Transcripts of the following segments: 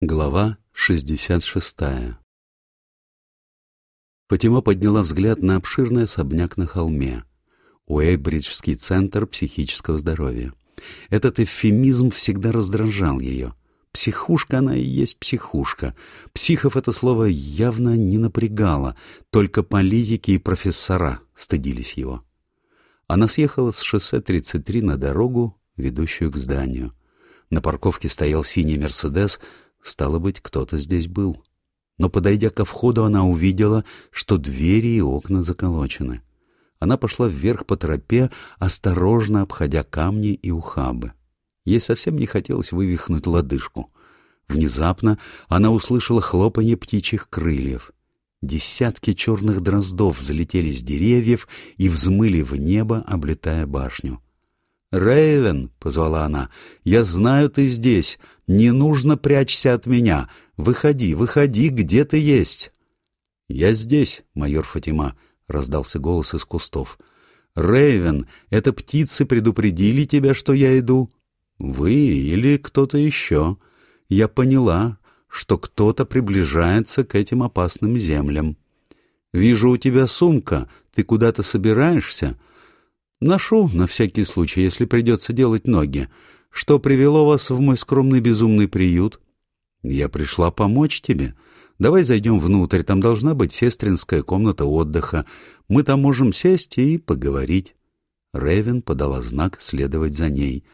Глава 66 Фатима подняла взгляд на обширный особняк на холме. Уэйбриджский центр психического здоровья. Этот эвфемизм всегда раздражал ее. Психушка она и есть психушка. Психов это слово явно не напрягало, только политики и профессора стыдились его. Она съехала с шоссе 33 на дорогу, ведущую к зданию. На парковке стоял синий «Мерседес», Стало быть, кто-то здесь был. Но, подойдя ко входу, она увидела, что двери и окна заколочены. Она пошла вверх по тропе, осторожно обходя камни и ухабы. Ей совсем не хотелось вывихнуть лодыжку. Внезапно она услышала хлопанье птичьих крыльев. Десятки черных дроздов взлетели с деревьев и взмыли в небо, облетая башню. «Рэйвен!» — позвала она. «Я знаю, ты здесь. Не нужно прячься от меня. Выходи, выходи, где ты есть?» «Я здесь, майор Фатима», — раздался голос из кустов. «Рэйвен, это птицы предупредили тебя, что я иду?» «Вы или кто-то еще. Я поняла, что кто-то приближается к этим опасным землям. Вижу, у тебя сумка. Ты куда-то собираешься?» Ношу, на всякий случай, если придется делать ноги. Что привело вас в мой скромный безумный приют? Я пришла помочь тебе. Давай зайдем внутрь, там должна быть сестринская комната отдыха. Мы там можем сесть и поговорить. Ревен подала знак следовать за ней.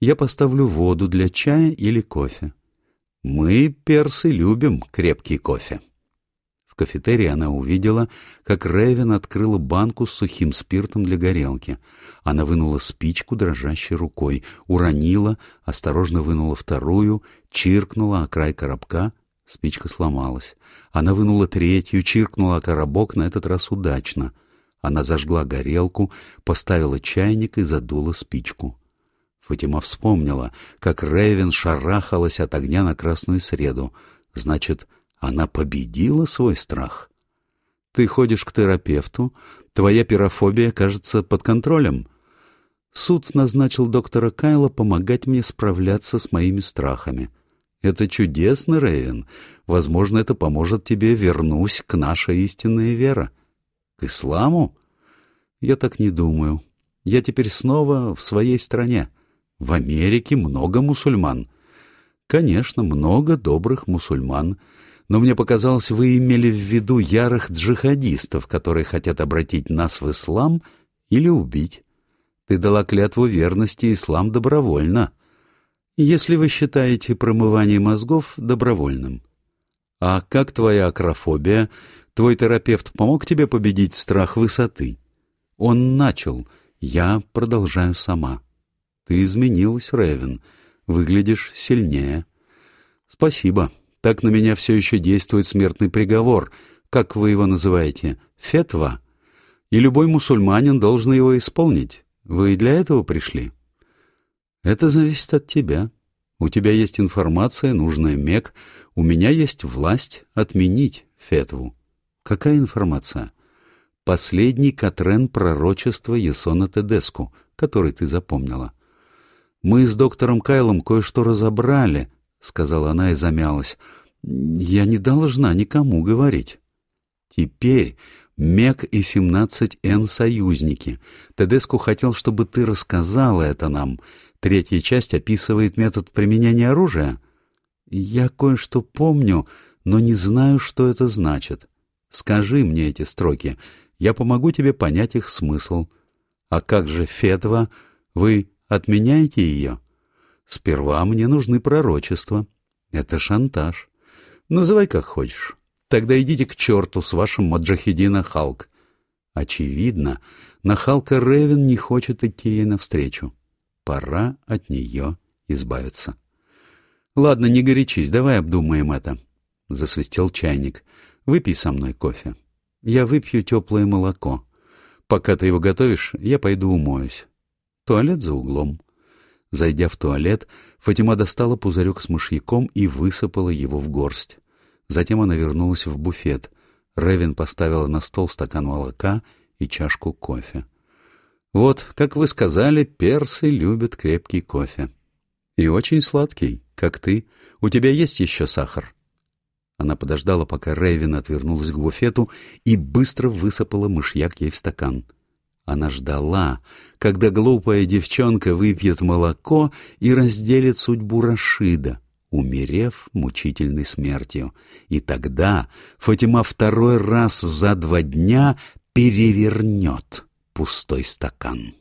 Я поставлю воду для чая или кофе. Мы, персы, любим крепкий кофе. В кафетерии она увидела, как Ревен открыла банку с сухим спиртом для горелки. Она вынула спичку дрожащей рукой, уронила, осторожно вынула вторую, чиркнула о край коробка. Спичка сломалась. Она вынула третью, чиркнула о коробок, на этот раз удачно. Она зажгла горелку, поставила чайник и задула спичку. Фатима вспомнила, как Ревен шарахалась от огня на красную среду. Значит, она победила свой страх. Ты ходишь к терапевту, твоя пирофобия, кажется, под контролем. Суд назначил доктора Кайла помогать мне справляться с моими страхами. Это чудесно, Рейвен. Возможно, это поможет тебе вернусь к нашей истинной вере. К исламу? Я так не думаю. Я теперь снова в своей стране. В Америке много мусульман. Конечно, много добрых мусульман — но мне показалось, вы имели в виду ярых джихадистов, которые хотят обратить нас в ислам или убить. Ты дала клятву верности ислам добровольно, если вы считаете промывание мозгов добровольным. А как твоя акрофобия? Твой терапевт помог тебе победить страх высоты? Он начал. Я продолжаю сама. Ты изменилась, Ревен. Выглядишь сильнее. Спасибо. Так на меня все еще действует смертный приговор, как вы его называете, фетва. И любой мусульманин должен его исполнить. Вы и для этого пришли? Это зависит от тебя. У тебя есть информация, нужная МЕК, у меня есть власть отменить фетву. Какая информация? Последний Катрен пророчества Есона Тедеску, который ты запомнила. Мы с доктором Кайлом кое-что разобрали, — сказала она и замялась. «Я не должна никому говорить». «Теперь МЕК и 17Н союзники. Тедеску хотел, чтобы ты рассказала это нам. Третья часть описывает метод применения оружия». «Я кое-что помню, но не знаю, что это значит. Скажи мне эти строки, я помогу тебе понять их смысл. А как же Фетва? Вы отменяете ее?» Сперва мне нужны пророчества. Это шантаж. Называй как хочешь. Тогда идите к черту с вашим Маджахедина Халк. Очевидно, на Халка Ревен не хочет идти ей навстречу. Пора от нее избавиться. Ладно, не горячись, давай обдумаем это. Засвистел чайник. Выпей со мной кофе. Я выпью теплое молоко. Пока ты его готовишь, я пойду умоюсь. Туалет за углом. Зайдя в туалет, Фатима достала пузырек с мышьяком и высыпала его в горсть. Затем она вернулась в буфет. Ревен поставила на стол стакан молока и чашку кофе. «Вот, как вы сказали, персы любят крепкий кофе». И очень сладкий, как ты. У тебя есть еще сахар?» Она подождала, пока Рейвен отвернулась к буфету и быстро высыпала мышьяк ей в стакан. Она ждала, когда глупая девчонка выпьет молоко и разделит судьбу Рашида, умерев мучительной смертью. И тогда Фатима второй раз за два дня перевернет пустой стакан.